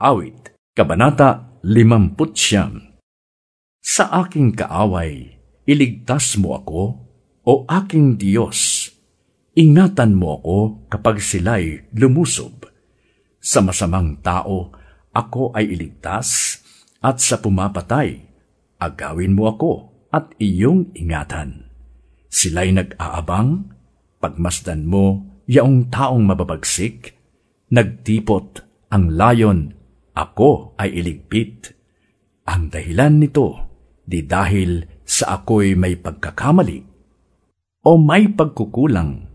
Awit, Kabanata 50 Sa aking kaaway, iligtas mo ako, o aking Diyos. Ingatan mo ako kapag sila'y lumusob. Sa masamang tao, ako ay iligtas, at sa pumapatay, agawin mo ako at iyong ingatan. Sila'y nag-aabang, pagmasdan mo yaong taong mababagsik, nagtipot ang layon, ako ay iligpit. Ang dahilan nito, di dahil sa ako'y may pagkakamali, o may pagkukulang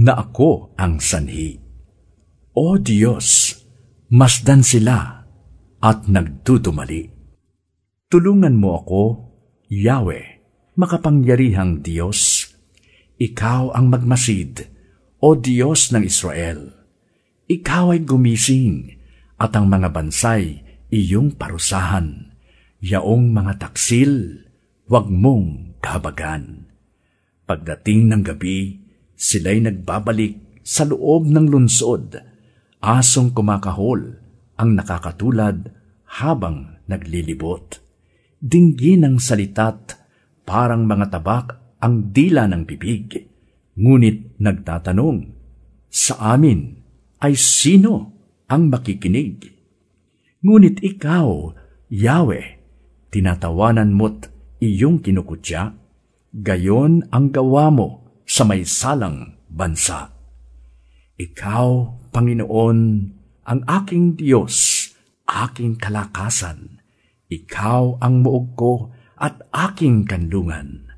na ako ang sanhi. O Diyos, masdan sila at nagdudumali. Tulungan mo ako, Yahweh, makapangyarihang Diyos. Ikaw ang magmasid, O Diyos ng Israel. Ikaw ay gumising, at ang mga bansay iyong parusahan. Yaong mga taksil, wag mong kabagan. Pagdating ng gabi, sila'y nagbabalik sa loob ng lunsod. Asong kumakahol ang nakakatulad habang naglilibot. Dinggi ng salita't parang mga tabak ang dila ng bibig. Ngunit nagtatanong, sa amin ay sino ang makikinig? Ngunit ikaw, Yahweh, tinatawanan mo't iyong kinukutya, gayon ang gawa mo sa may salang bansa. Ikaw, Panginoon, ang aking Diyos, aking kalakasan. Ikaw ang muog ko at aking kanlungan.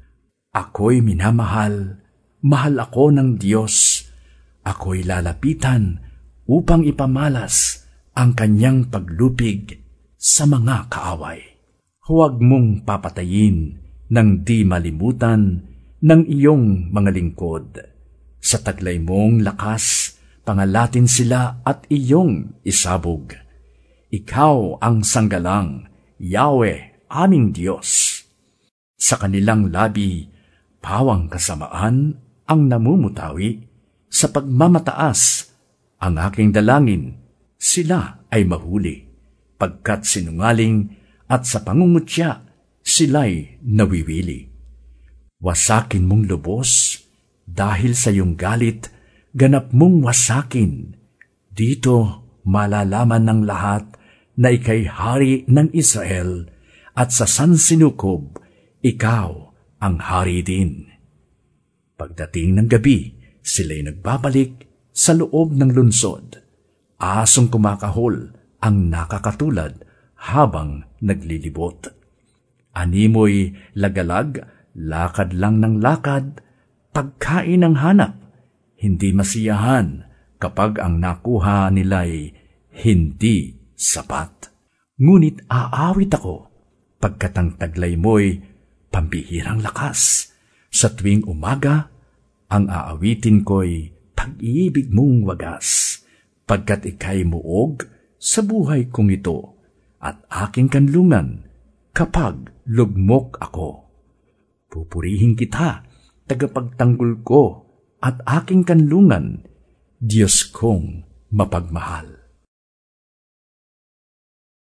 Ako'y minamahal, mahal ako ng Diyos. Ako'y lalapitan upang ipamalas ang kanyang paglupig sa mga kaaway. Huwag mong papatayin ng di malimutan ng iyong mga lingkod. Sa taglay mong lakas, pangalatin sila at iyong isabog. Ikaw ang sanggalang, Yahweh, aming Diyos. Sa kanilang labi, pawang kasamaan ang namumutawi, sa pagmamataas, ang aking dalangin, sila ay mahuli, pagkat sinungaling at sa pangungutya, sila'y nawiwili. Wasakin mong lubos, dahil sa iyong galit, ganap mong wasakin. Dito malalaman ng lahat na ikay hari ng Israel at sa San Sinukob, ikaw ang hari din. Pagdating ng gabi, sila'y nagbabalik sa loob ng lunsod. Asong kumakahol ang nakakatulad habang naglilibot. Animoy lagalag, lakad lang ng lakad, pagkain ang hanap, hindi masiyahan kapag ang nakuha nila'y hindi sapat. Ngunit aawit ako pagkat taglay mo'y pambihirang lakas. Sa tuwing umaga, ang aawitin ko'y pag-ibig mong wagas, pagkat ikay muog sa buhay kong ito, at aking kanlungan kapag lugmok ako. Pupurihin kita, tagapagtanggol ko, at aking kanlungan, Diyos kong mapagmahal.